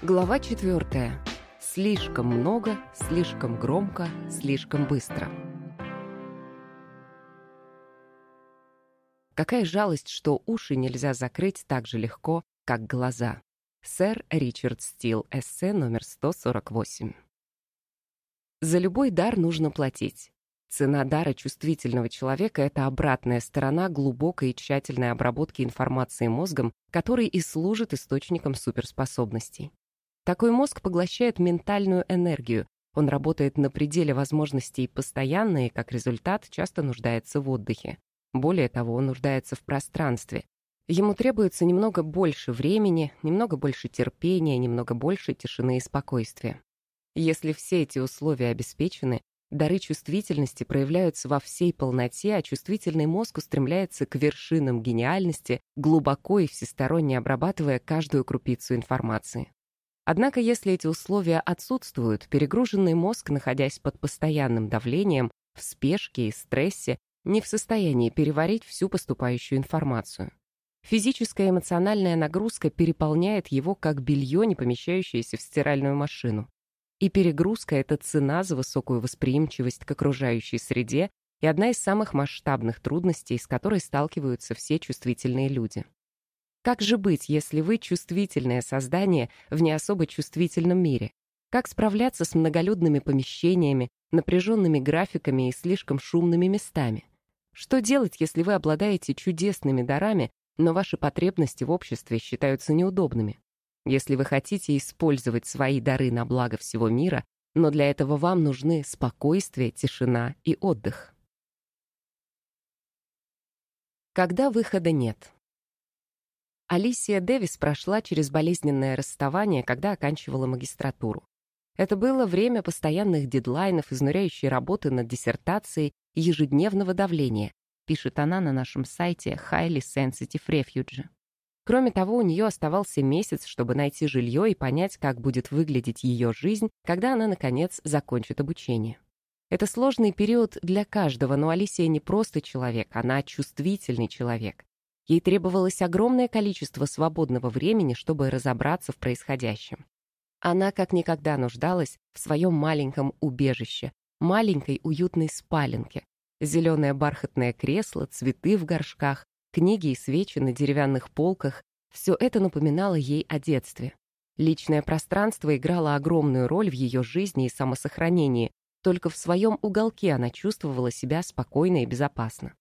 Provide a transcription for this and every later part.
Глава четвертая. Слишком много, слишком громко, слишком быстро. Какая жалость, что уши нельзя закрыть так же легко, как глаза. Сэр Ричард Стил, эссе номер 148. За любой дар нужно платить. Цена дара чувствительного человека — это обратная сторона глубокой и тщательной обработки информации мозгом, который и служит источником суперспособностей. Такой мозг поглощает ментальную энергию, он работает на пределе возможностей постоянно и, как результат, часто нуждается в отдыхе. Более того, он нуждается в пространстве. Ему требуется немного больше времени, немного больше терпения, немного больше тишины и спокойствия. Если все эти условия обеспечены, Дары чувствительности проявляются во всей полноте, а чувствительный мозг устремляется к вершинам гениальности, глубоко и всесторонне обрабатывая каждую крупицу информации. Однако, если эти условия отсутствуют, перегруженный мозг, находясь под постоянным давлением, в спешке и стрессе, не в состоянии переварить всю поступающую информацию. Физическая и эмоциональная нагрузка переполняет его как белье, не помещающееся в стиральную машину. И перегрузка — это цена за высокую восприимчивость к окружающей среде и одна из самых масштабных трудностей, с которой сталкиваются все чувствительные люди. Как же быть, если вы чувствительное создание в не особо чувствительном мире? Как справляться с многолюдными помещениями, напряженными графиками и слишком шумными местами? Что делать, если вы обладаете чудесными дарами, но ваши потребности в обществе считаются неудобными? если вы хотите использовать свои дары на благо всего мира, но для этого вам нужны спокойствие, тишина и отдых. Когда выхода нет. Алисия Дэвис прошла через болезненное расставание, когда оканчивала магистратуру. Это было время постоянных дедлайнов, изнуряющей работы над диссертацией ежедневного давления, пишет она на нашем сайте Highly Sensitive Refuge. Кроме того, у нее оставался месяц, чтобы найти жилье и понять, как будет выглядеть ее жизнь, когда она, наконец, закончит обучение. Это сложный период для каждого, но Алисия не просто человек, она чувствительный человек. Ей требовалось огромное количество свободного времени, чтобы разобраться в происходящем. Она как никогда нуждалась в своем маленьком убежище, маленькой уютной спаленке. Зеленое бархатное кресло, цветы в горшках, Книги и свечи на деревянных полках — все это напоминало ей о детстве. Личное пространство играло огромную роль в ее жизни и самосохранении, только в своем уголке она чувствовала себя спокойно и безопасно.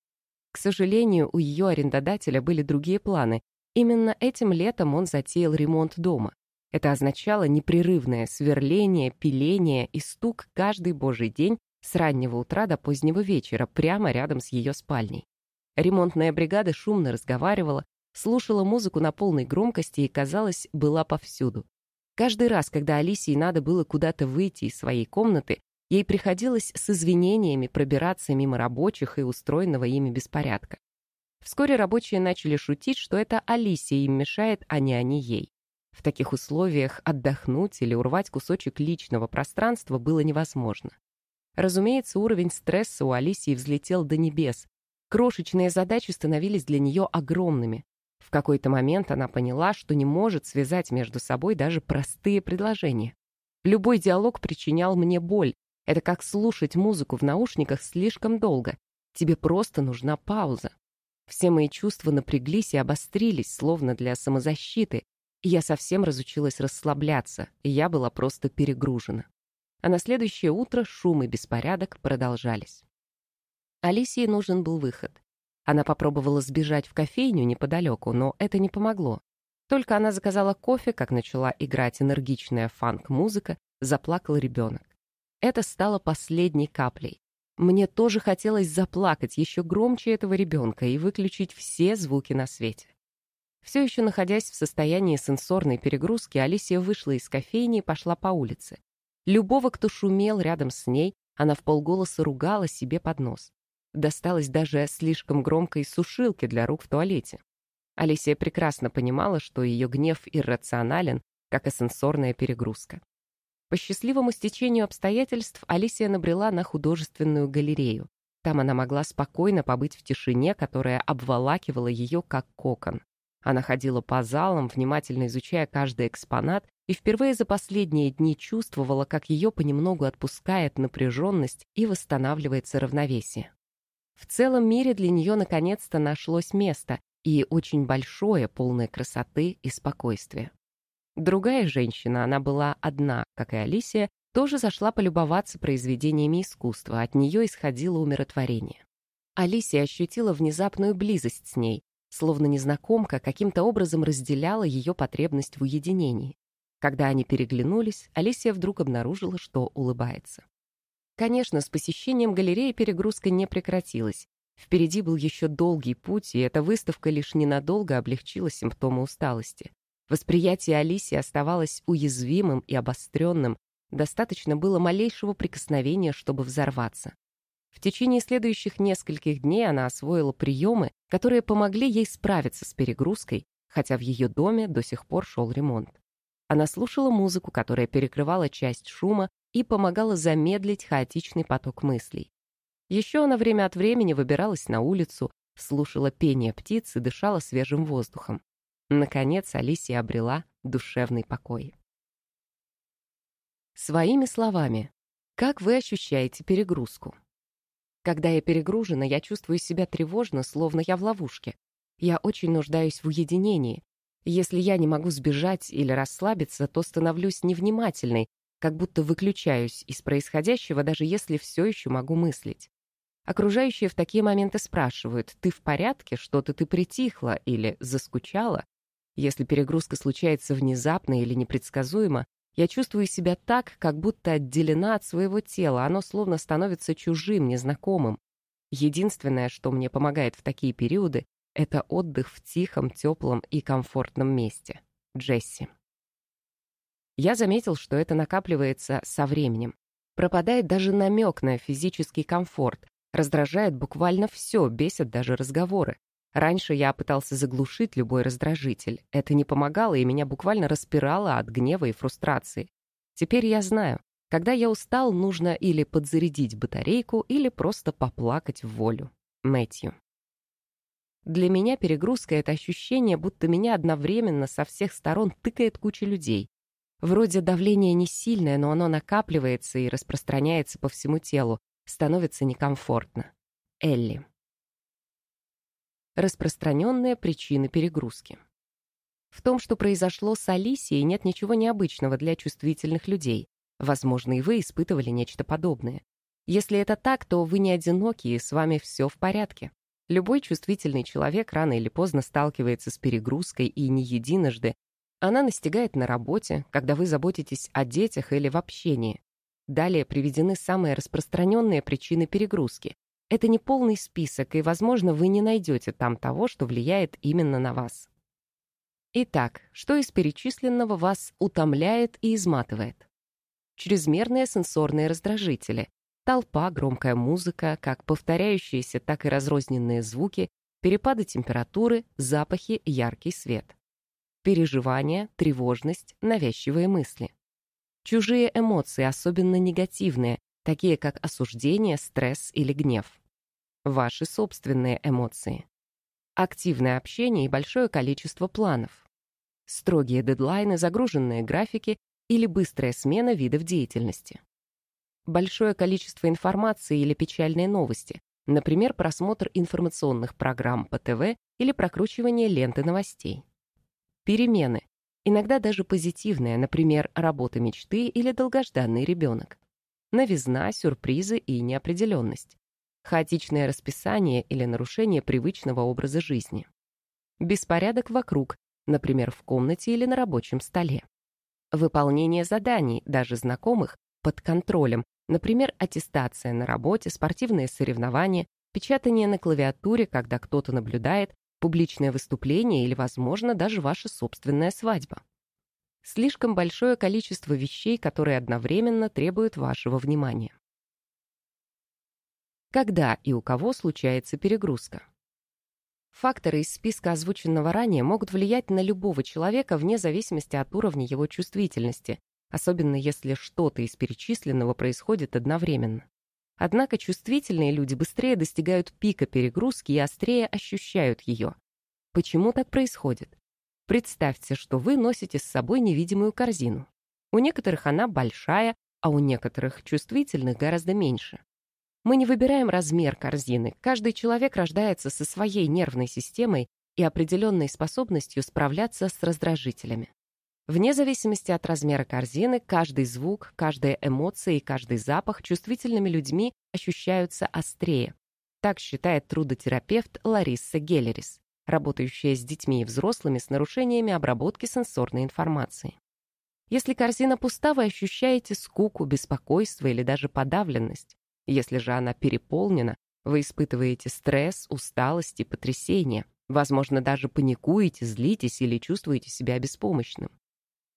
К сожалению, у ее арендодателя были другие планы. Именно этим летом он затеял ремонт дома. Это означало непрерывное сверление, пиление и стук каждый божий день с раннего утра до позднего вечера прямо рядом с ее спальней. Ремонтная бригада шумно разговаривала, слушала музыку на полной громкости и, казалось, была повсюду. Каждый раз, когда Алисии надо было куда-то выйти из своей комнаты, ей приходилось с извинениями пробираться мимо рабочих и устроенного ими беспорядка. Вскоре рабочие начали шутить, что это Алисия им мешает, а не они ей. В таких условиях отдохнуть или урвать кусочек личного пространства было невозможно. Разумеется, уровень стресса у Алисии взлетел до небес, Крошечные задачи становились для нее огромными. В какой-то момент она поняла, что не может связать между собой даже простые предложения. Любой диалог причинял мне боль. Это как слушать музыку в наушниках слишком долго. Тебе просто нужна пауза. Все мои чувства напряглись и обострились, словно для самозащиты, я совсем разучилась расслабляться, и я была просто перегружена. А на следующее утро шум и беспорядок продолжались. Алисии нужен был выход. Она попробовала сбежать в кофейню неподалеку, но это не помогло. Только она заказала кофе, как начала играть энергичная фанк-музыка, заплакал ребенок. Это стало последней каплей. Мне тоже хотелось заплакать еще громче этого ребенка и выключить все звуки на свете. Все еще находясь в состоянии сенсорной перегрузки, Алисия вышла из кофейни и пошла по улице. Любого, кто шумел рядом с ней, она в полголоса ругала себе под нос досталось даже слишком громкой сушилке для рук в туалете. Алисия прекрасно понимала, что ее гнев иррационален, как и сенсорная перегрузка. По счастливому стечению обстоятельств Алисия набрела на художественную галерею. Там она могла спокойно побыть в тишине, которая обволакивала ее как кокон. Она ходила по залам, внимательно изучая каждый экспонат, и впервые за последние дни чувствовала, как ее понемногу отпускает напряженность и восстанавливается равновесие. В целом мире для нее наконец-то нашлось место, и очень большое, полное красоты и спокойствия. Другая женщина, она была одна, как и Алисия, тоже зашла полюбоваться произведениями искусства, от нее исходило умиротворение. Алисия ощутила внезапную близость с ней, словно незнакомка каким-то образом разделяла ее потребность в уединении. Когда они переглянулись, Алисия вдруг обнаружила, что улыбается. Конечно, с посещением галереи перегрузка не прекратилась. Впереди был еще долгий путь, и эта выставка лишь ненадолго облегчила симптомы усталости. Восприятие Алисии оставалось уязвимым и обостренным, достаточно было малейшего прикосновения, чтобы взорваться. В течение следующих нескольких дней она освоила приемы, которые помогли ей справиться с перегрузкой, хотя в ее доме до сих пор шел ремонт. Она слушала музыку, которая перекрывала часть шума и помогала замедлить хаотичный поток мыслей. Еще она время от времени выбиралась на улицу, слушала пение птиц и дышала свежим воздухом. Наконец Алисия обрела душевный покой. Своими словами, как вы ощущаете перегрузку? Когда я перегружена, я чувствую себя тревожно, словно я в ловушке. Я очень нуждаюсь в уединении. Если я не могу сбежать или расслабиться, то становлюсь невнимательной, как будто выключаюсь из происходящего, даже если все еще могу мыслить. Окружающие в такие моменты спрашивают, ты в порядке, что-то ты притихла или заскучала? Если перегрузка случается внезапно или непредсказуемо, я чувствую себя так, как будто отделена от своего тела, оно словно становится чужим, незнакомым. Единственное, что мне помогает в такие периоды, это отдых в тихом, теплом и комфортном месте. Джесси. Я заметил, что это накапливается со временем. Пропадает даже намек на физический комфорт, раздражает буквально все, бесит даже разговоры. Раньше я пытался заглушить любой раздражитель. Это не помогало, и меня буквально распирало от гнева и фрустрации. Теперь я знаю, когда я устал, нужно или подзарядить батарейку, или просто поплакать в волю. Мэтью. Для меня перегрузка — это ощущение, будто меня одновременно со всех сторон тыкает куча людей. Вроде давление не сильное, но оно накапливается и распространяется по всему телу, становится некомфортно. Элли. Распространенные причины перегрузки. В том, что произошло с Алисией, нет ничего необычного для чувствительных людей. Возможно, и вы испытывали нечто подобное. Если это так, то вы не одиноки, и с вами все в порядке. Любой чувствительный человек рано или поздно сталкивается с перегрузкой и не единожды, она настигает на работе, когда вы заботитесь о детях или в общении. Далее приведены самые распространенные причины перегрузки. Это не полный список, и, возможно, вы не найдете там того, что влияет именно на вас. Итак, что из перечисленного вас утомляет и изматывает? Чрезмерные сенсорные раздражители, толпа, громкая музыка, как повторяющиеся, так и разрозненные звуки, перепады температуры, запахи, яркий свет переживания, тревожность, навязчивые мысли. Чужие эмоции, особенно негативные, такие как осуждение, стресс или гнев. Ваши собственные эмоции. Активное общение и большое количество планов. Строгие дедлайны, загруженные графики или быстрая смена видов деятельности. Большое количество информации или печальные новости, например, просмотр информационных программ по ТВ или прокручивание ленты новостей. Перемены, иногда даже позитивные, например, работа мечты или долгожданный ребенок. Новизна, сюрпризы и неопределенность. Хаотичное расписание или нарушение привычного образа жизни. Беспорядок вокруг, например, в комнате или на рабочем столе. Выполнение заданий, даже знакомых, под контролем, например, аттестация на работе, спортивные соревнования, печатание на клавиатуре, когда кто-то наблюдает, публичное выступление или, возможно, даже ваша собственная свадьба. Слишком большое количество вещей, которые одновременно требуют вашего внимания. Когда и у кого случается перегрузка? Факторы из списка озвученного ранее могут влиять на любого человека вне зависимости от уровня его чувствительности, особенно если что-то из перечисленного происходит одновременно. Однако чувствительные люди быстрее достигают пика перегрузки и острее ощущают ее. Почему так происходит? Представьте, что вы носите с собой невидимую корзину. У некоторых она большая, а у некоторых чувствительных гораздо меньше. Мы не выбираем размер корзины. Каждый человек рождается со своей нервной системой и определенной способностью справляться с раздражителями. Вне зависимости от размера корзины, каждый звук, каждая эмоция и каждый запах чувствительными людьми ощущаются острее. Так считает трудотерапевт Лариса Геллерис, работающая с детьми и взрослыми с нарушениями обработки сенсорной информации. Если корзина пуста, вы ощущаете скуку, беспокойство или даже подавленность. Если же она переполнена, вы испытываете стресс, усталость и потрясение. Возможно, даже паникуете, злитесь или чувствуете себя беспомощным.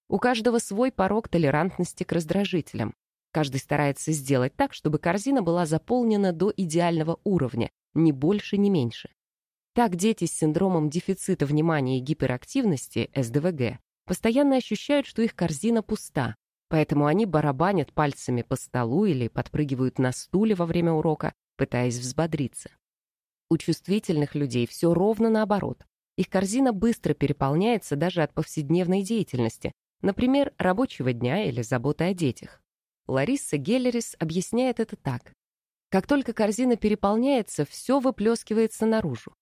У каждого свой порог толерантности к раздражителям. Каждый старается сделать так, чтобы корзина была заполнена до идеального уровня, ни больше, ни меньше. Так дети с синдромом дефицита внимания и гиперактивности, СДВГ, постоянно ощущают, что их корзина пуста, поэтому они барабанят пальцами по столу или подпрыгивают на стуле во время урока, пытаясь взбодриться. У чувствительных людей все ровно наоборот. Их корзина быстро переполняется даже от повседневной деятельности, например, рабочего дня или заботы о детях. Лариса Геллерис объясняет это так. Как только корзина переполняется, все выплескивается наружу.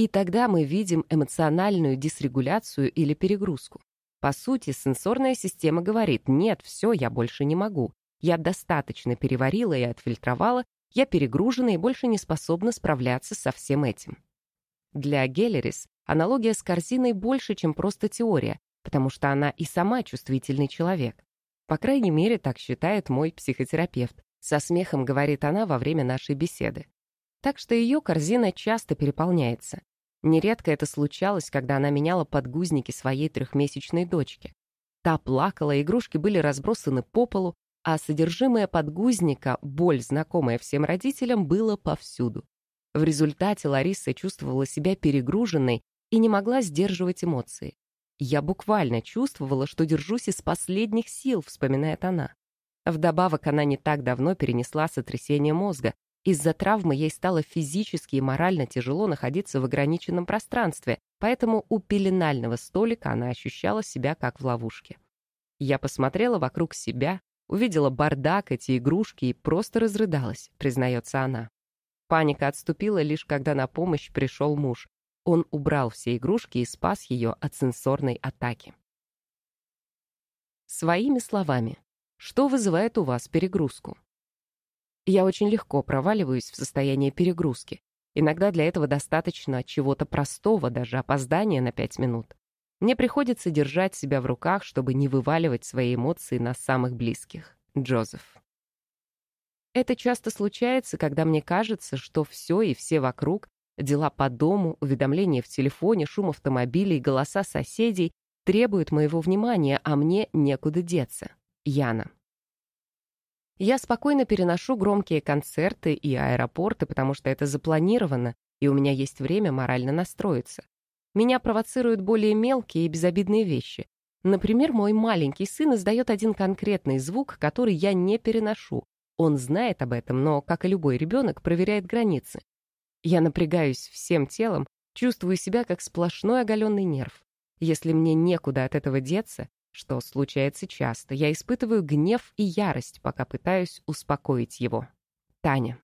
И тогда мы видим эмоциональную дисрегуляцию или перегрузку. По сути, сенсорная система говорит «нет, все, я больше не могу. Я достаточно переварила и отфильтровала, я перегружена и больше не способна справляться со всем этим». Для Геллерис аналогия с корзиной больше, чем просто теория, потому что она и сама чувствительный человек. По крайней мере, так считает мой психотерапевт. Со смехом говорит она во время нашей беседы. Так что ее корзина часто переполняется. Нередко это случалось, когда она меняла подгузники своей трехмесячной дочки. Та плакала, игрушки были разбросаны по полу, а содержимое подгузника, боль, знакомая всем родителям, было повсюду. В результате Лариса чувствовала себя перегруженной и не могла сдерживать эмоции. «Я буквально чувствовала, что держусь из последних сил», — вспоминает она. Вдобавок, она не так давно перенесла сотрясение мозга, из-за травмы ей стало физически и морально тяжело находиться в ограниченном пространстве, поэтому у пеленального столика она ощущала себя как в ловушке. Я посмотрела вокруг себя, увидела бардак, эти игрушки и просто разрыдалась, признается она. Паника отступила лишь когда на помощь пришел муж. Он убрал все игрушки и спас ее от сенсорной атаки. Своими словами, что вызывает у вас перегрузку? Я очень легко проваливаюсь в состояние перегрузки. Иногда для этого достаточно чего-то простого, даже опоздания на пять минут. Мне приходится держать себя в руках, чтобы не вываливать свои эмоции на самых близких. Джозеф. Это часто случается, когда мне кажется, что все и все вокруг, дела по дому, уведомления в телефоне, шум автомобилей, голоса соседей требуют моего внимания, а мне некуда деться. Яна. Я спокойно переношу громкие концерты и аэропорты, потому что это запланировано, и у меня есть время морально настроиться. Меня провоцируют более мелкие и безобидные вещи. Например, мой маленький сын издает один конкретный звук, который я не переношу. Он знает об этом, но, как и любой ребенок, проверяет границы. Я напрягаюсь всем телом, чувствую себя как сплошной оголенный нерв. Если мне некуда от этого деться, что случается часто. Я испытываю гнев и ярость, пока пытаюсь успокоить его. Таня.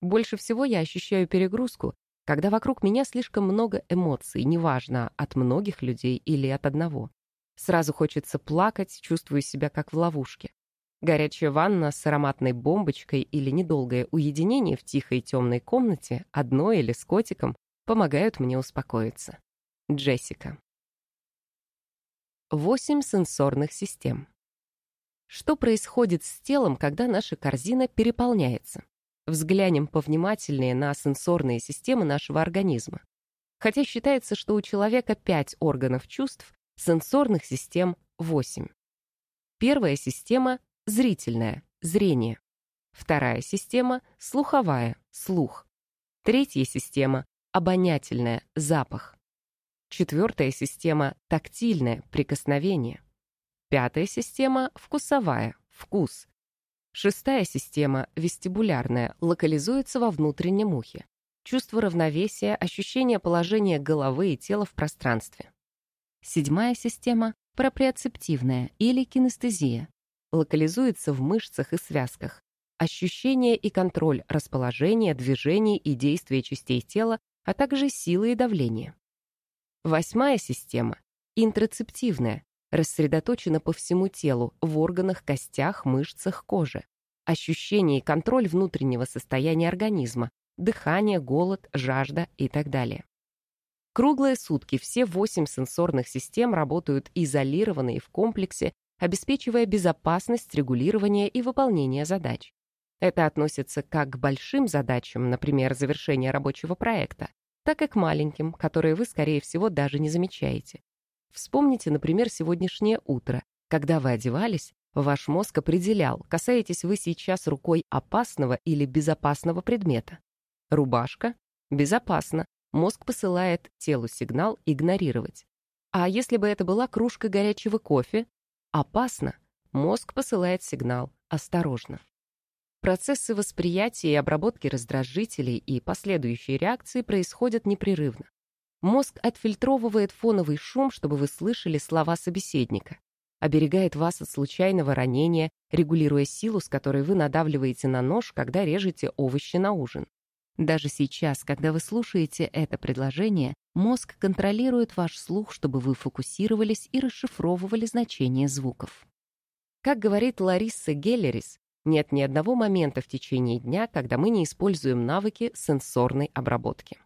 Больше всего я ощущаю перегрузку, когда вокруг меня слишком много эмоций, неважно, от многих людей или от одного. Сразу хочется плакать, чувствую себя как в ловушке. Горячая ванна с ароматной бомбочкой или недолгое уединение в тихой темной комнате, одной или с котиком, помогают мне успокоиться. Джессика. Восемь сенсорных систем. Что происходит с телом, когда наша корзина переполняется? Взглянем повнимательнее на сенсорные системы нашего организма. Хотя считается, что у человека пять органов чувств, сенсорных систем восемь. Первая система — зрительная, зрение. Вторая система — слуховая, слух. Третья система — обонятельная, запах. Четвертая система — тактильное, прикосновение. Пятая система — вкусовая, вкус. Шестая система — вестибулярная, локализуется во внутреннем ухе. чувство равновесия, ощущение положения головы и тела в пространстве. Седьмая система — проприоцептивная или кинестезия. Локализуется в мышцах и связках. Ощущение и контроль расположения, движений и действия частей тела, а также силы и давления. Восьмая система — интрацептивная, рассредоточена по всему телу, в органах, костях, мышцах, коже. Ощущение и контроль внутреннего состояния организма, дыхание, голод, жажда и так далее. Круглые сутки все восемь сенсорных систем работают изолированно и в комплексе, обеспечивая безопасность регулирования и выполнения задач. Это относится как к большим задачам, например, завершение рабочего проекта, так и к маленьким, которые вы, скорее всего, даже не замечаете. Вспомните, например, сегодняшнее утро. Когда вы одевались, ваш мозг определял, касаетесь вы сейчас рукой опасного или безопасного предмета. Рубашка? Безопасно. Мозг посылает телу сигнал игнорировать. А если бы это была кружка горячего кофе? Опасно. Мозг посылает сигнал осторожно. Процессы восприятия и обработки раздражителей и последующие реакции происходят непрерывно. Мозг отфильтровывает фоновый шум, чтобы вы слышали слова собеседника, оберегает вас от случайного ранения, регулируя силу, с которой вы надавливаете на нож, когда режете овощи на ужин. Даже сейчас, когда вы слушаете это предложение, мозг контролирует ваш слух, чтобы вы фокусировались и расшифровывали значение звуков. Как говорит Лариса Геллерис, нет ни одного момента в течение дня, когда мы не используем навыки сенсорной обработки.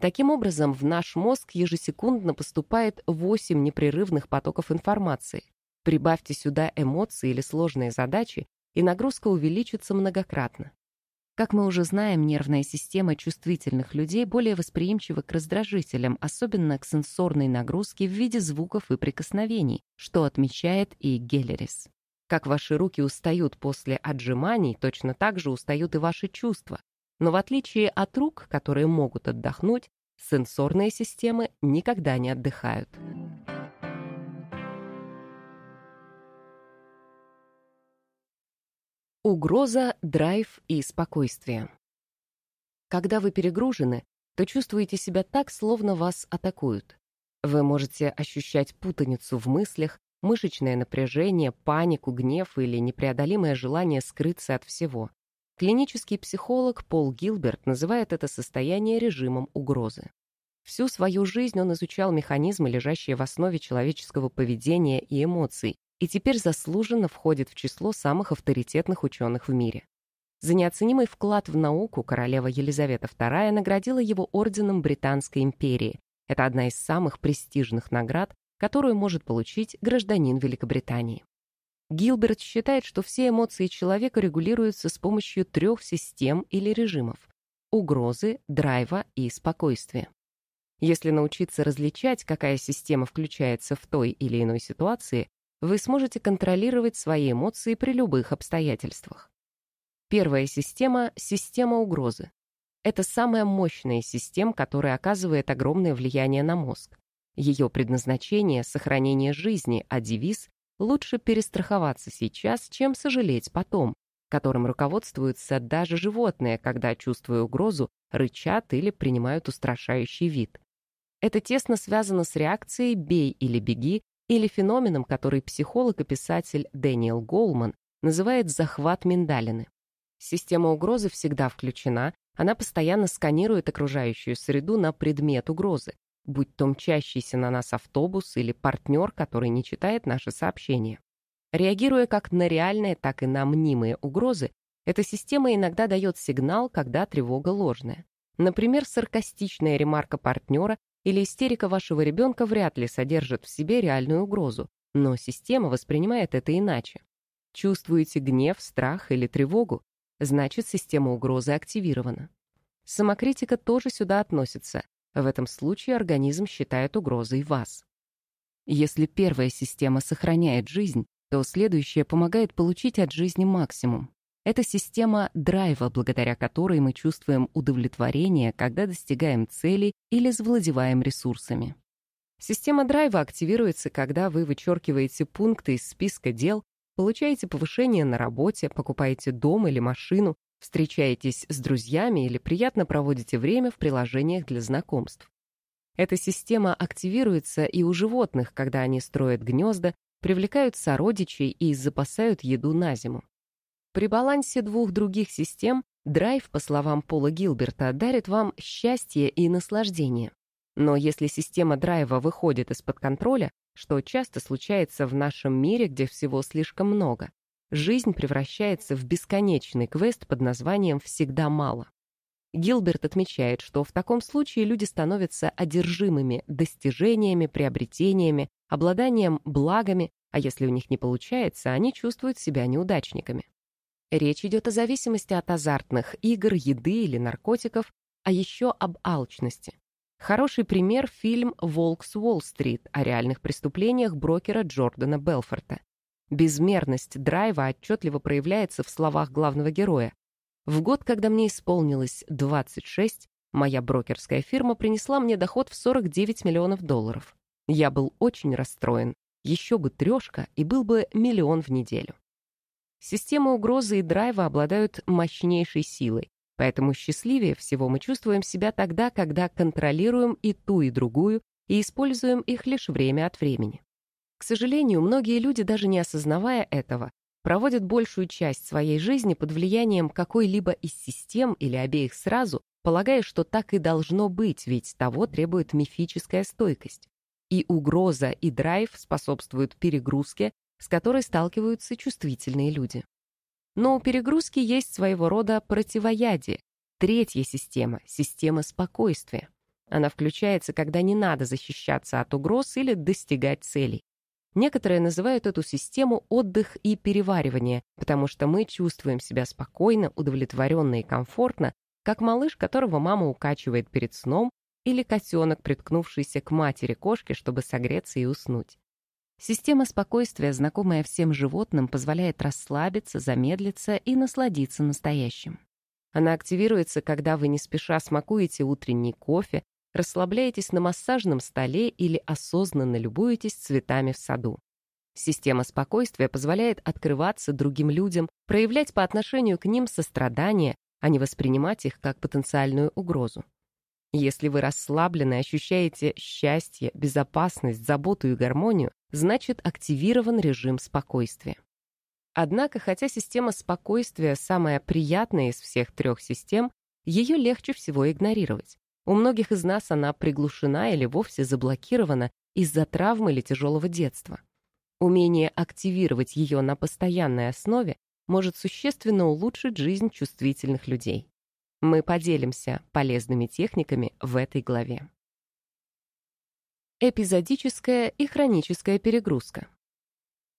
Таким образом, в наш мозг ежесекундно поступает 8 непрерывных потоков информации. Прибавьте сюда эмоции или сложные задачи, и нагрузка увеличится многократно. Как мы уже знаем, нервная система чувствительных людей более восприимчива к раздражителям, особенно к сенсорной нагрузке в виде звуков и прикосновений, что отмечает и Геллерис. Как ваши руки устают после отжиманий, точно так же устают и ваши чувства. Но в отличие от рук, которые могут отдохнуть, сенсорные системы никогда не отдыхают. Угроза, драйв и спокойствие. Когда вы перегружены, то чувствуете себя так, словно вас атакуют. Вы можете ощущать путаницу в мыслях, мышечное напряжение, панику, гнев или непреодолимое желание скрыться от всего. Клинический психолог Пол Гилберт называет это состояние режимом угрозы. Всю свою жизнь он изучал механизмы, лежащие в основе человеческого поведения и эмоций, и теперь заслуженно входит в число самых авторитетных ученых в мире. За неоценимый вклад в науку королева Елизавета II наградила его орденом Британской империи. Это одна из самых престижных наград, которую может получить гражданин Великобритании. Гилберт считает, что все эмоции человека регулируются с помощью трех систем или режимов — угрозы, драйва и спокойствия. Если научиться различать, какая система включается в той или иной ситуации, вы сможете контролировать свои эмоции при любых обстоятельствах. Первая система — система угрозы. Это самая мощная система, которая оказывает огромное влияние на мозг. Ее предназначение — сохранение жизни, а девиз Лучше перестраховаться сейчас, чем сожалеть потом, которым руководствуются даже животные, когда, чувствуя угрозу, рычат или принимают устрашающий вид. Это тесно связано с реакцией «бей или беги» или феноменом, который психолог и писатель Дэниел Голман называет «захват миндалины». Система угрозы всегда включена, она постоянно сканирует окружающую среду на предмет угрозы, будь то мчащийся на нас автобус или партнер, который не читает наши сообщения. Реагируя как на реальные, так и на мнимые угрозы, эта система иногда дает сигнал, когда тревога ложная. Например, саркастичная ремарка партнера или истерика вашего ребенка вряд ли содержит в себе реальную угрозу, но система воспринимает это иначе. Чувствуете гнев, страх или тревогу, значит, система угрозы активирована. Самокритика тоже сюда относится. В этом случае организм считает угрозой вас. Если первая система сохраняет жизнь, то следующая помогает получить от жизни максимум. Это система драйва, благодаря которой мы чувствуем удовлетворение, когда достигаем цели или завладеваем ресурсами. Система драйва активируется, когда вы вычеркиваете пункты из списка дел, получаете повышение на работе, покупаете дом или машину, встречаетесь с друзьями или приятно проводите время в приложениях для знакомств. Эта система активируется и у животных, когда они строят гнезда, привлекают сородичей и запасают еду на зиму. При балансе двух других систем драйв, по словам Пола Гилберта, дарит вам счастье и наслаждение. Но если система драйва выходит из-под контроля, что часто случается в нашем мире, где всего слишком много, жизнь превращается в бесконечный квест под названием «всегда мало». Гилберт отмечает, что в таком случае люди становятся одержимыми достижениями, приобретениями, обладанием благами, а если у них не получается, они чувствуют себя неудачниками. Речь идет о зависимости от азартных игр, еды или наркотиков, а еще об алчности. Хороший пример — фильм «Волк с Уолл-стрит» о реальных преступлениях брокера Джордана Белфорта. Безмерность драйва отчетливо проявляется в словах главного героя. В год, когда мне исполнилось 26, моя брокерская фирма принесла мне доход в 49 миллионов долларов. Я был очень расстроен. Еще бы трешка, и был бы миллион в неделю. Системы угрозы и драйва обладают мощнейшей силой, поэтому счастливее всего мы чувствуем себя тогда, когда контролируем и ту, и другую, и используем их лишь время от времени. К сожалению, многие люди, даже не осознавая этого, проводят большую часть своей жизни под влиянием какой-либо из систем или обеих сразу, полагая, что так и должно быть, ведь того требует мифическая стойкость. И угроза, и драйв способствуют перегрузке, с которой сталкиваются чувствительные люди. Но у перегрузки есть своего рода противоядие, третья система — система спокойствия. Она включается, когда не надо защищаться от угроз или достигать целей. Некоторые называют эту систему отдых и переваривание, потому что мы чувствуем себя спокойно, удовлетворенно и комфортно, как малыш, которого мама укачивает перед сном, или котенок, приткнувшийся к матери кошки, чтобы согреться и уснуть. Система спокойствия, знакомая всем животным, позволяет расслабиться, замедлиться и насладиться настоящим. Она активируется, когда вы не спеша смакуете утренний кофе, расслабляетесь на массажном столе или осознанно любуетесь цветами в саду. Система спокойствия позволяет открываться другим людям, проявлять по отношению к ним сострадание, а не воспринимать их как потенциальную угрозу. Если вы расслаблены, ощущаете счастье, безопасность, заботу и гармонию, значит активирован режим спокойствия. Однако, хотя система спокойствия самая приятная из всех трех систем, ее легче всего игнорировать. У многих из нас она приглушена или вовсе заблокирована из-за травмы или тяжелого детства. Умение активировать ее на постоянной основе может существенно улучшить жизнь чувствительных людей. Мы поделимся полезными техниками в этой главе. Эпизодическая и хроническая перегрузка.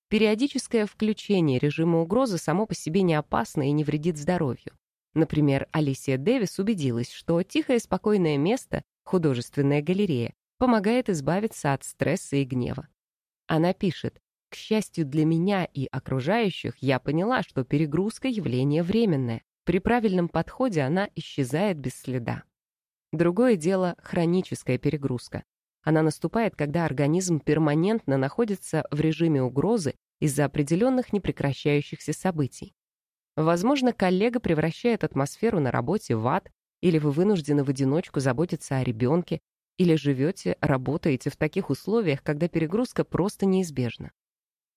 Периодическое включение режима угрозы само по себе не опасно и не вредит здоровью. Например, Алисия Дэвис убедилась, что тихое спокойное место, художественная галерея, помогает избавиться от стресса и гнева. Она пишет, «К счастью для меня и окружающих, я поняла, что перегрузка — явление временное. При правильном подходе она исчезает без следа». Другое дело — хроническая перегрузка. Она наступает, когда организм перманентно находится в режиме угрозы из-за определенных непрекращающихся событий. Возможно, коллега превращает атмосферу на работе в ад, или вы вынуждены в одиночку заботиться о ребенке, или живете, работаете в таких условиях, когда перегрузка просто неизбежна.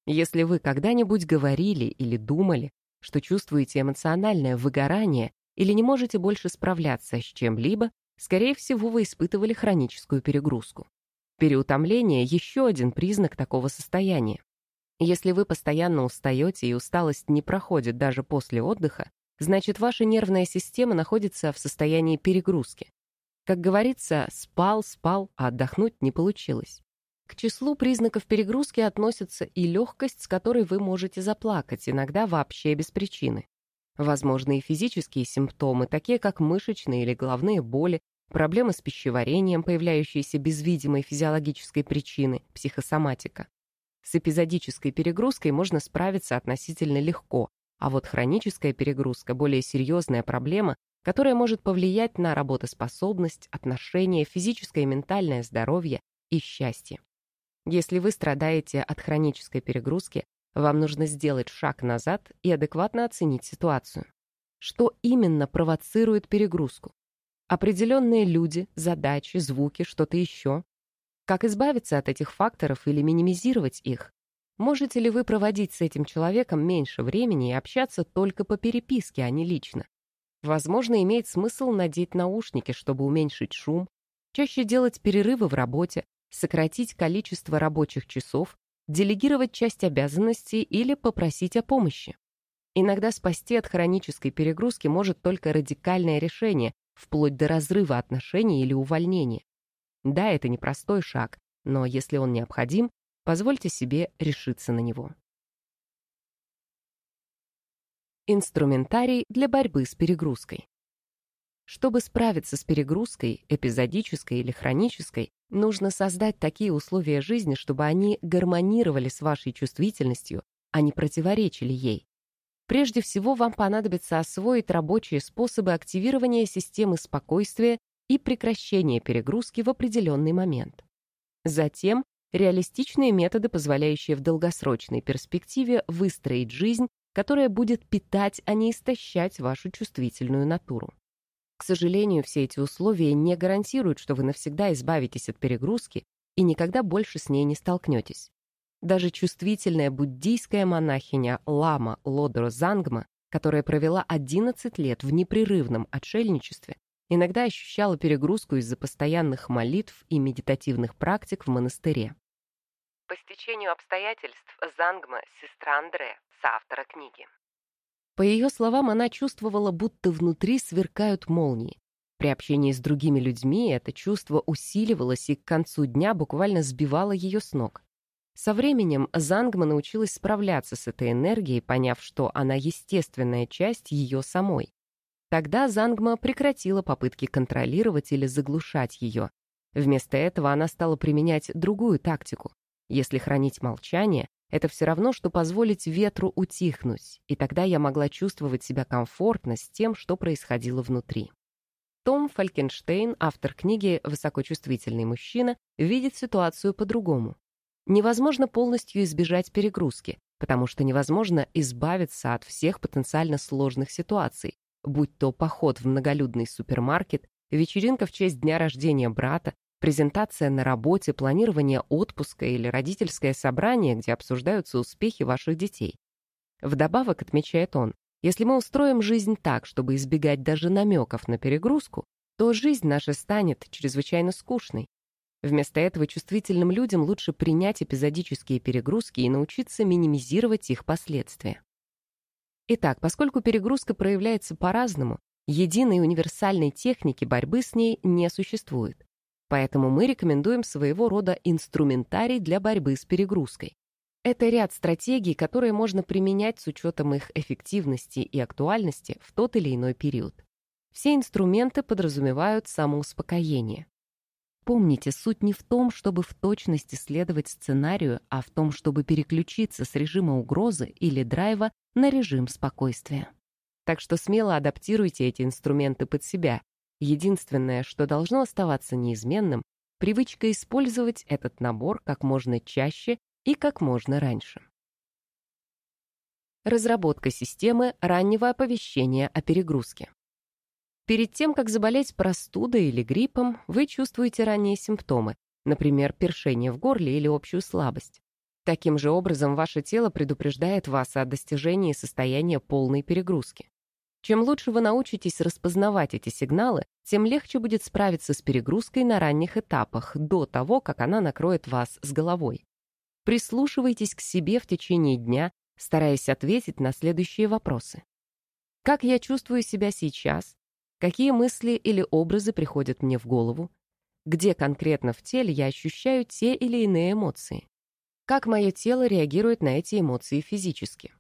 Если вы когда-нибудь говорили или думали, что чувствуете эмоциональное выгорание или не можете больше справляться с чем-либо, скорее всего, вы испытывали хроническую перегрузку. Переутомление — еще один признак такого состояния. Если вы постоянно устаете и усталость не проходит даже после отдыха, значит ваша нервная система находится в состоянии перегрузки. Как говорится, спал, спал, а отдохнуть не получилось. К числу признаков перегрузки относятся и легкость, с которой вы можете заплакать, иногда вообще без причины. Возможны и физические симптомы, такие как мышечные или головные боли, проблемы с пищеварением, появляющиеся без видимой физиологической причины, психосоматика. С эпизодической перегрузкой можно справиться относительно легко, а вот хроническая перегрузка – более серьезная проблема, которая может повлиять на работоспособность, отношения, физическое и ментальное здоровье и счастье. Если вы страдаете от хронической перегрузки, вам нужно сделать шаг назад и адекватно оценить ситуацию. что именно провоцирует перегрузку. Определенные люди, задачи, звуки, что-то еще. Как избавиться от этих факторов или минимизировать их? Можете ли вы проводить с этим человеком меньше времени и общаться только по переписке, а не лично? Возможно, имеет смысл надеть наушники, чтобы уменьшить шум, чаще делать перерывы в работе, сократить количество рабочих часов, делегировать часть обязанностей или попросить о помощи. Иногда спасти от хронической перегрузки может только радикальное решение, вплоть до разрыва отношений или увольнения. Да, это непростой шаг, но если он необходим, позвольте себе решиться на него. Инструментарий для борьбы с перегрузкой. Чтобы справиться с перегрузкой, эпизодической или хронической, нужно создать такие условия жизни, чтобы они гармонировали с вашей чувствительностью, а не противоречили ей. Прежде всего, вам понадобится освоить рабочие способы активирования системы спокойствия и прекращения перегрузки в определенный момент. Затем реалистичные методы, позволяющие в долгосрочной перспективе выстроить жизнь, которая будет питать, а не истощать вашу чувствительную натуру. К сожалению, все эти условия не гарантируют, что вы навсегда избавитесь от перегрузки и никогда больше с ней не столкнетесь. Даже чувствительная буддийская монахиня Лама Лодро Зангма, которая провела 11 лет в непрерывном отшельничестве, иногда ощущала перегрузку из-за постоянных молитв и медитативных практик в монастыре. По стечению обстоятельств Зангма — сестра Андре, соавтора книги. По ее словам, она чувствовала, будто внутри сверкают молнии. При общении с другими людьми это чувство усиливалось и к концу дня буквально сбивало ее с ног. Со временем Зангма научилась справляться с этой энергией, поняв, что она естественная часть ее самой. Тогда Зангма прекратила попытки контролировать или заглушать ее. Вместо этого она стала применять другую тактику. Если хранить молчание, это все равно, что позволить ветру утихнуть, и тогда я могла чувствовать себя комфортно с тем, что происходило внутри. Том Фалькенштейн, автор книги «Высокочувствительный мужчина», видит ситуацию по-другому. Невозможно полностью избежать перегрузки, потому что невозможно избавиться от всех потенциально сложных ситуаций, будь то поход в многолюдный супермаркет, вечеринка в честь дня рождения брата, презентация на работе, планирование отпуска или родительское собрание, где обсуждаются успехи ваших детей. Вдобавок, отмечает он, если мы устроим жизнь так, чтобы избегать даже намеков на перегрузку, то жизнь наша станет чрезвычайно скучной. Вместо этого чувствительным людям лучше принять эпизодические перегрузки и научиться минимизировать их последствия. Итак, поскольку перегрузка проявляется по-разному, единой универсальной техники борьбы с ней не существует. Поэтому мы рекомендуем своего рода инструментарий для борьбы с перегрузкой. Это ряд стратегий, которые можно применять с учетом их эффективности и актуальности в тот или иной период. Все инструменты подразумевают самоуспокоение. Помните, суть не в том, чтобы в точности следовать сценарию, а в том, чтобы переключиться с режима угрозы или драйва на режим спокойствия. Так что смело адаптируйте эти инструменты под себя Единственное, что должно оставаться неизменным, привычка использовать этот набор как можно чаще и как можно раньше. Разработка системы раннего оповещения о перегрузке. Перед тем, как заболеть простудой или гриппом, вы чувствуете ранние симптомы, например, першение в горле или общую слабость. Таким же образом, ваше тело предупреждает вас о достижении состояния полной перегрузки. Чем лучше вы научитесь распознавать эти сигналы, тем легче будет справиться с перегрузкой на ранних этапах, до того, как она накроет вас с головой. Прислушивайтесь к себе в течение дня, стараясь ответить на следующие вопросы. Как я чувствую себя сейчас? Какие мысли или образы приходят мне в голову? Где конкретно в теле я ощущаю те или иные эмоции? Как мое тело реагирует на эти эмоции физически?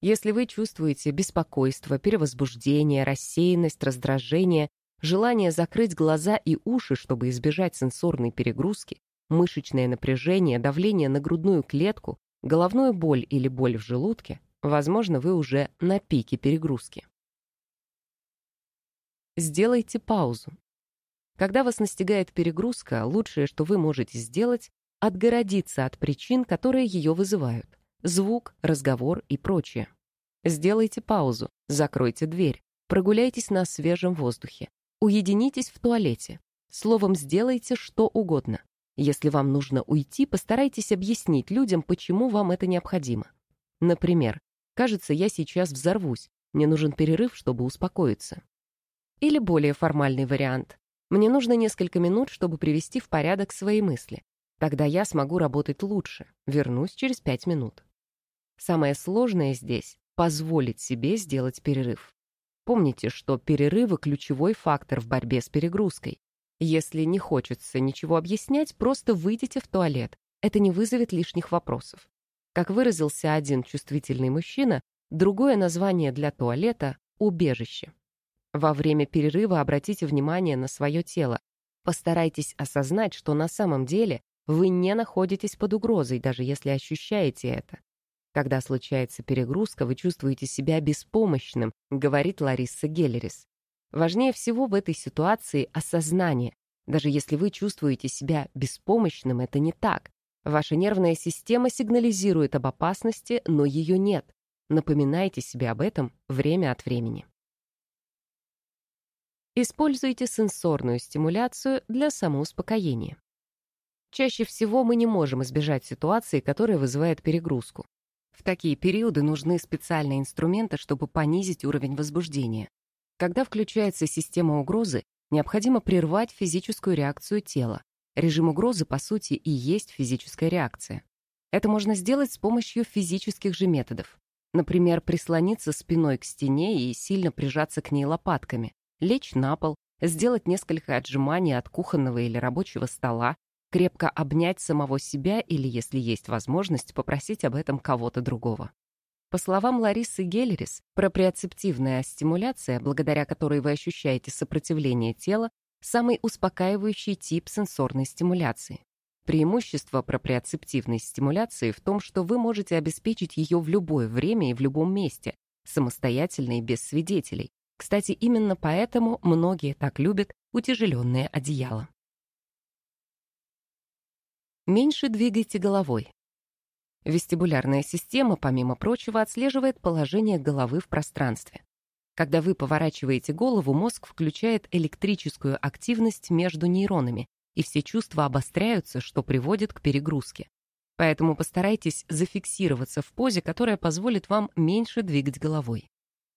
Если вы чувствуете беспокойство, перевозбуждение, рассеянность, раздражение, желание закрыть глаза и уши, чтобы избежать сенсорной перегрузки, мышечное напряжение, давление на грудную клетку, головную боль или боль в желудке, возможно, вы уже на пике перегрузки. Сделайте паузу. Когда вас настигает перегрузка, лучшее, что вы можете сделать, отгородиться от причин, которые ее вызывают звук, разговор и прочее. Сделайте паузу, закройте дверь, прогуляйтесь на свежем воздухе, уединитесь в туалете. Словом, сделайте что угодно. Если вам нужно уйти, постарайтесь объяснить людям, почему вам это необходимо. Например, «Кажется, я сейчас взорвусь, мне нужен перерыв, чтобы успокоиться». Или более формальный вариант. «Мне нужно несколько минут, чтобы привести в порядок свои мысли. Тогда я смогу работать лучше. Вернусь через пять минут». Самое сложное здесь — позволить себе сделать перерыв. Помните, что перерывы — ключевой фактор в борьбе с перегрузкой. Если не хочется ничего объяснять, просто выйдите в туалет. Это не вызовет лишних вопросов. Как выразился один чувствительный мужчина, другое название для туалета — убежище. Во время перерыва обратите внимание на свое тело. Постарайтесь осознать, что на самом деле вы не находитесь под угрозой, даже если ощущаете это. Когда случается перегрузка, вы чувствуете себя беспомощным, говорит Лариса Геллерис. Важнее всего в этой ситуации осознание. Даже если вы чувствуете себя беспомощным, это не так. Ваша нервная система сигнализирует об опасности, но ее нет. Напоминайте себе об этом время от времени. Используйте сенсорную стимуляцию для самоуспокоения. Чаще всего мы не можем избежать ситуации, которая вызывает перегрузку. В такие периоды нужны специальные инструменты, чтобы понизить уровень возбуждения. Когда включается система угрозы, необходимо прервать физическую реакцию тела. Режим угрозы, по сути, и есть физическая реакция. Это можно сделать с помощью физических же методов. Например, прислониться спиной к стене и сильно прижаться к ней лопатками, лечь на пол, сделать несколько отжиманий от кухонного или рабочего стола, крепко обнять самого себя или, если есть возможность, попросить об этом кого-то другого. По словам Ларисы Геллерис, проприоцептивная стимуляция, благодаря которой вы ощущаете сопротивление тела, самый успокаивающий тип сенсорной стимуляции. Преимущество проприоцептивной стимуляции в том, что вы можете обеспечить ее в любое время и в любом месте, самостоятельно и без свидетелей. Кстати, именно поэтому многие так любят утяжеленные одеяла. Меньше двигайте головой. Вестибулярная система, помимо прочего, отслеживает положение головы в пространстве. Когда вы поворачиваете голову, мозг включает электрическую активность между нейронами, и все чувства обостряются, что приводит к перегрузке. Поэтому постарайтесь зафиксироваться в позе, которая позволит вам меньше двигать головой.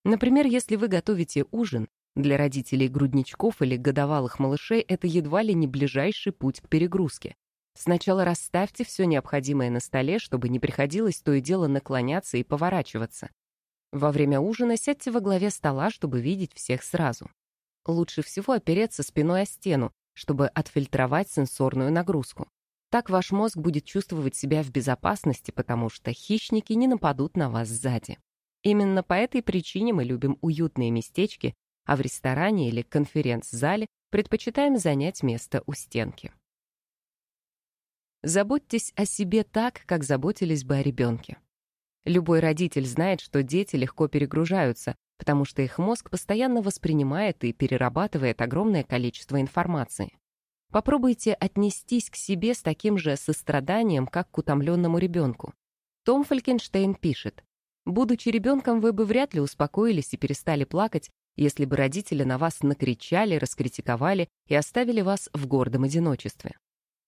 Например, если вы готовите ужин, для родителей грудничков или годовалых малышей это едва ли не ближайший путь к перегрузке. Сначала расставьте все необходимое на столе, чтобы не приходилось то и дело наклоняться и поворачиваться. Во время ужина сядьте во главе стола, чтобы видеть всех сразу. Лучше всего опереться спиной о стену, чтобы отфильтровать сенсорную нагрузку. Так ваш мозг будет чувствовать себя в безопасности, потому что хищники не нападут на вас сзади. Именно по этой причине мы любим уютные местечки, а в ресторане или конференц-зале предпочитаем занять место у стенки. Заботьтесь о себе так, как заботились бы о ребенке. Любой родитель знает, что дети легко перегружаются, потому что их мозг постоянно воспринимает и перерабатывает огромное количество информации. Попробуйте отнестись к себе с таким же состраданием, как к утомленному ребенку. Том Фалькенштейн пишет, «Будучи ребенком, вы бы вряд ли успокоились и перестали плакать, если бы родители на вас накричали, раскритиковали и оставили вас в гордом одиночестве.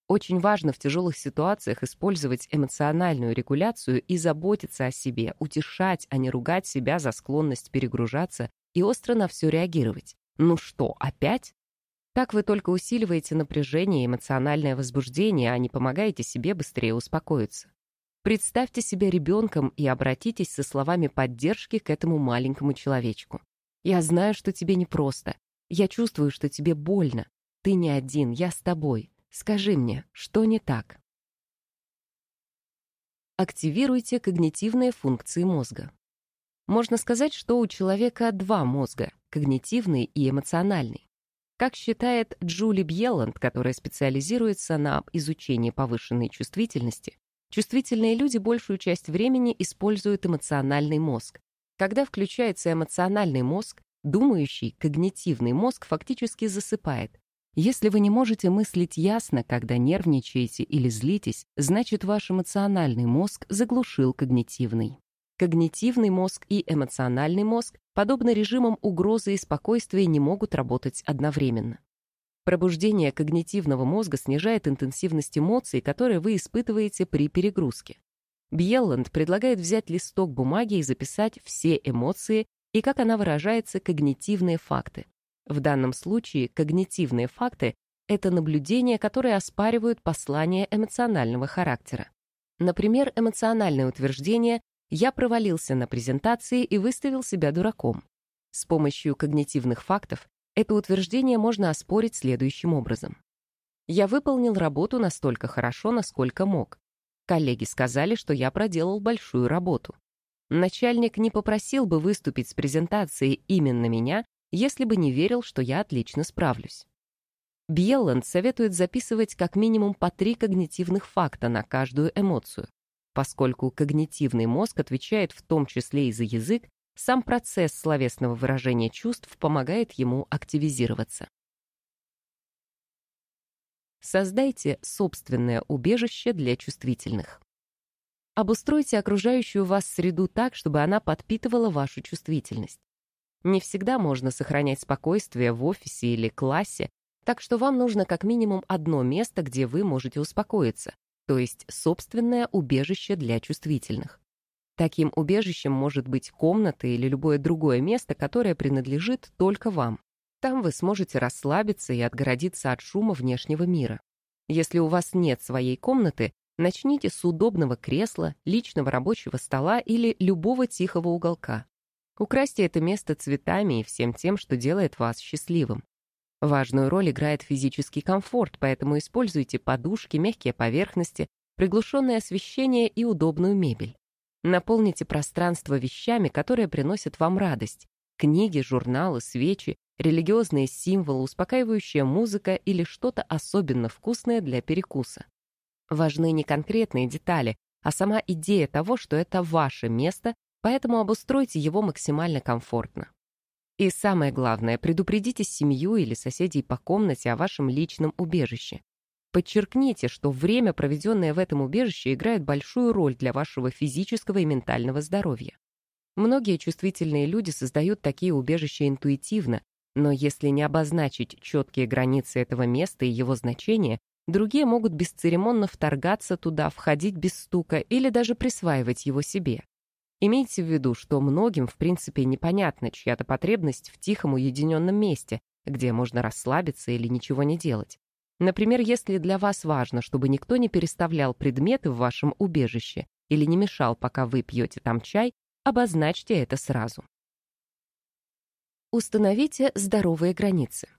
Очень важно в тяжелых ситуациях использовать эмоциональную регуляцию и заботиться о себе, утешать, а не ругать себя за склонность перегружаться и остро на все реагировать. Ну что, опять? Так вы только усиливаете напряжение и эмоциональное возбуждение, а не помогаете себе быстрее успокоиться. Представьте себя ребенком и обратитесь со словами поддержки к этому маленькому человечку. «Я знаю, что тебе непросто. Я чувствую, что тебе больно. Ты не один, я с тобой. Скажи мне, что не так? Активируйте когнитивные функции мозга. Можно сказать, что у человека два мозга — когнитивный и эмоциональный. Как считает Джули Бьелланд, которая специализируется на изучении повышенной чувствительности, чувствительные люди большую часть времени используют эмоциональный мозг. Когда включается эмоциональный мозг, думающий когнитивный мозг фактически засыпает, если вы не можете мыслить ясно, когда нервничаете или злитесь, значит ваш эмоциональный мозг заглушил когнитивный. Когнитивный мозг и эмоциональный мозг, подобно режимам угрозы и спокойствия, не могут работать одновременно. Пробуждение когнитивного мозга снижает интенсивность эмоций, которые вы испытываете при перегрузке. Бьелланд предлагает взять листок бумаги и записать все эмоции и, как она выражается, когнитивные факты. В данном случае когнитивные факты — это наблюдения, которые оспаривают послание эмоционального характера. Например, эмоциональное утверждение «я провалился на презентации и выставил себя дураком». С помощью когнитивных фактов это утверждение можно оспорить следующим образом. Я выполнил работу настолько хорошо, насколько мог. Коллеги сказали, что я проделал большую работу. Начальник не попросил бы выступить с презентацией именно меня, если бы не верил, что я отлично справлюсь. Бьелланд советует записывать как минимум по три когнитивных факта на каждую эмоцию. Поскольку когнитивный мозг отвечает в том числе и за язык, сам процесс словесного выражения чувств помогает ему активизироваться. Создайте собственное убежище для чувствительных. Обустройте окружающую вас среду так, чтобы она подпитывала вашу чувствительность. Не всегда можно сохранять спокойствие в офисе или классе, так что вам нужно как минимум одно место, где вы можете успокоиться, то есть собственное убежище для чувствительных. Таким убежищем может быть комната или любое другое место, которое принадлежит только вам. Там вы сможете расслабиться и отгородиться от шума внешнего мира. Если у вас нет своей комнаты, начните с удобного кресла, личного рабочего стола или любого тихого уголка. Украсьте это место цветами и всем тем, что делает вас счастливым. Важную роль играет физический комфорт, поэтому используйте подушки, мягкие поверхности, приглушенное освещение и удобную мебель. Наполните пространство вещами, которые приносят вам радость. Книги, журналы, свечи, религиозные символы, успокаивающая музыка или что-то особенно вкусное для перекуса. Важны не конкретные детали, а сама идея того, что это ваше место, поэтому обустройте его максимально комфортно. И самое главное, предупредите семью или соседей по комнате о вашем личном убежище. Подчеркните, что время, проведенное в этом убежище, играет большую роль для вашего физического и ментального здоровья. Многие чувствительные люди создают такие убежища интуитивно, но если не обозначить четкие границы этого места и его значения, другие могут бесцеремонно вторгаться туда, входить без стука или даже присваивать его себе. Имейте в виду, что многим, в принципе, непонятна чья-то потребность в тихом уединенном месте, где можно расслабиться или ничего не делать. Например, если для вас важно, чтобы никто не переставлял предметы в вашем убежище или не мешал, пока вы пьете там чай, обозначьте это сразу. Установите здоровые границы.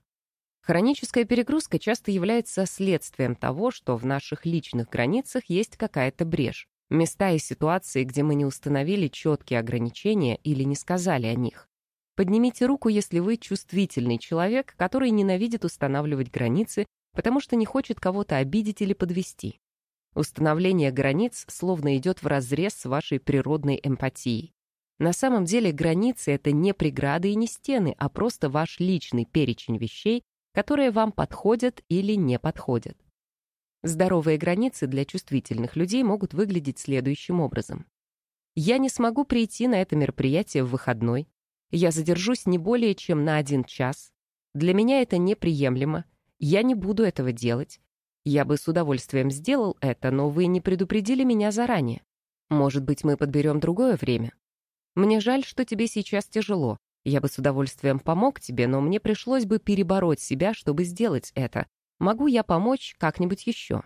Хроническая перегрузка часто является следствием того, что в наших личных границах есть какая-то брешь, места и ситуации, где мы не установили четкие ограничения или не сказали о них. Поднимите руку, если вы чувствительный человек, который ненавидит устанавливать границы потому что не хочет кого-то обидеть или подвести. Установление границ словно идет вразрез с вашей природной эмпатией. На самом деле границы — это не преграды и не стены, а просто ваш личный перечень вещей, которые вам подходят или не подходят. Здоровые границы для чувствительных людей могут выглядеть следующим образом. Я не смогу прийти на это мероприятие в выходной. Я задержусь не более чем на один час. Для меня это неприемлемо. Я не буду этого делать. Я бы с удовольствием сделал это, но вы не предупредили меня заранее. Может быть, мы подберем другое время. Мне жаль, что тебе сейчас тяжело. Я бы с удовольствием помог тебе, но мне пришлось бы перебороть себя, чтобы сделать это. Могу я помочь как-нибудь еще?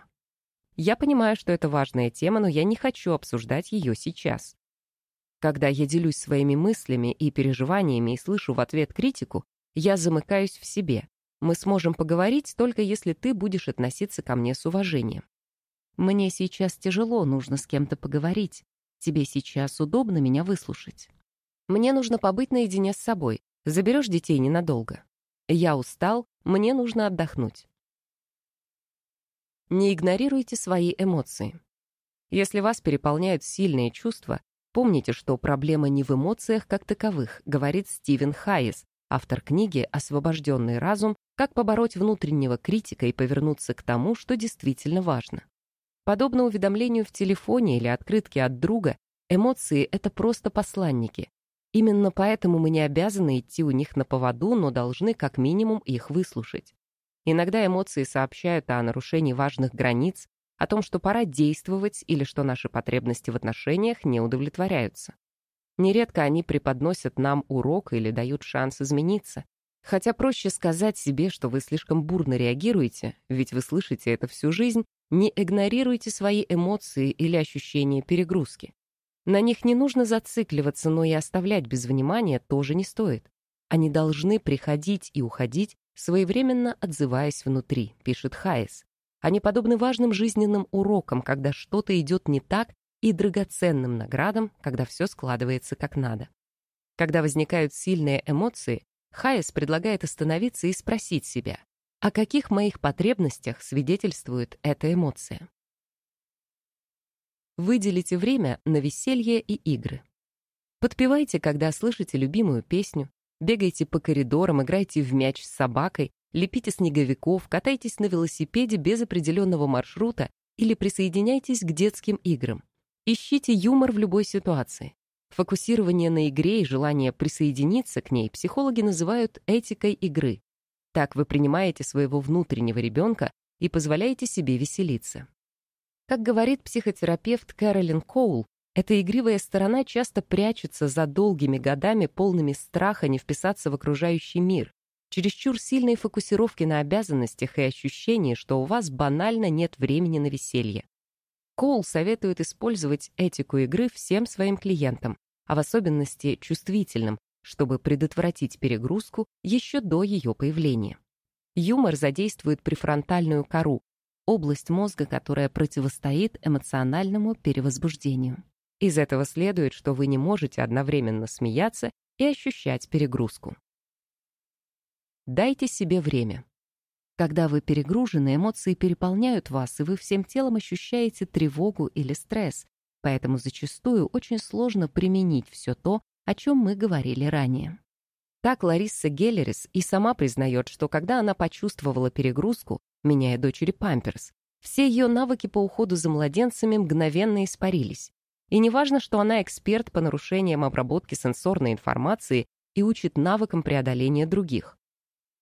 Я понимаю, что это важная тема, но я не хочу обсуждать ее сейчас. Когда я делюсь своими мыслями и переживаниями и слышу в ответ критику, я замыкаюсь в себе. Мы сможем поговорить только если ты будешь относиться ко мне с уважением. Мне сейчас тяжело, нужно с кем-то поговорить. Тебе сейчас удобно меня выслушать. Мне нужно побыть наедине с собой. Заберешь детей ненадолго. Я устал, мне нужно отдохнуть. Не игнорируйте свои эмоции. Если вас переполняют сильные чувства, помните, что проблема не в эмоциях как таковых, говорит Стивен Хайес, автор книги «Освобожденный разум. Как побороть внутреннего критика и повернуться к тому, что действительно важно». Подобно уведомлению в телефоне или открытке от друга, Эмоции — это просто посланники. Именно поэтому мы не обязаны идти у них на поводу, но должны как минимум их выслушать. Иногда эмоции сообщают о нарушении важных границ, о том, что пора действовать или что наши потребности в отношениях не удовлетворяются. Нередко они преподносят нам урок или дают шанс измениться. Хотя проще сказать себе, что вы слишком бурно реагируете, ведь вы слышите это всю жизнь, не игнорируйте свои эмоции или ощущения перегрузки. На них не нужно зацикливаться, но и оставлять без внимания тоже не стоит. Они должны приходить и уходить, своевременно отзываясь внутри, пишет Хайес. Они подобны важным жизненным урокам, когда что-то идет не так, и драгоценным наградам, когда все складывается как надо. Когда возникают сильные эмоции, Хайес предлагает остановиться и спросить себя, о каких моих потребностях свидетельствует эта эмоция. Выделите время на веселье и игры. Подпевайте, когда слышите любимую песню, бегайте по коридорам, играйте в мяч с собакой, лепите снеговиков, катайтесь на велосипеде без определенного маршрута или присоединяйтесь к детским играм. Ищите юмор в любой ситуации. Фокусирование на игре и желание присоединиться к ней психологи называют этикой игры. Так вы принимаете своего внутреннего ребенка и позволяете себе веселиться. Как говорит психотерапевт Кэролин Коул, эта игривая сторона часто прячется за долгими годами, полными страха не вписаться в окружающий мир, чересчур сильной фокусировки на обязанностях и ощущении, что у вас банально нет времени на веселье. Коул советует использовать этику игры всем своим клиентам, а в особенности чувствительным, чтобы предотвратить перегрузку еще до ее появления. Юмор задействует префронтальную кору, область мозга, которая противостоит эмоциональному перевозбуждению. Из этого следует, что вы не можете одновременно смеяться и ощущать перегрузку. Дайте себе время. Когда вы перегружены, эмоции переполняют вас, и вы всем телом ощущаете тревогу или стресс, поэтому зачастую очень сложно применить все то, о чем мы говорили ранее. Так Лариса Геллерис и сама признает, что когда она почувствовала перегрузку, меняя дочери памперс, все ее навыки по уходу за младенцами мгновенно испарились. И неважно, что она эксперт по нарушениям обработки сенсорной информации и учит навыкам преодоления других.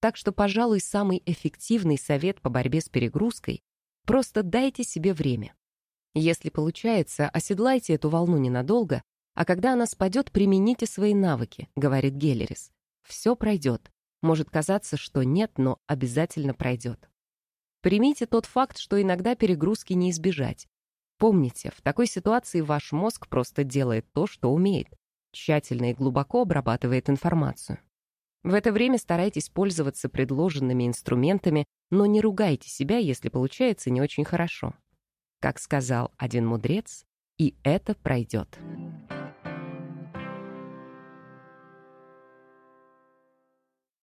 Так что, пожалуй, самый эффективный совет по борьбе с перегрузкой — просто дайте себе время. Если получается, оседлайте эту волну ненадолго, а когда она спадет, примените свои навыки, говорит Геллерис. Все пройдет. Может казаться, что нет, но обязательно пройдет. Примите тот факт, что иногда перегрузки не избежать. Помните, в такой ситуации ваш мозг просто делает то, что умеет. Тщательно и глубоко обрабатывает информацию. В это время старайтесь пользоваться предложенными инструментами, но не ругайте себя, если получается не очень хорошо. Как сказал один мудрец, и это пройдет.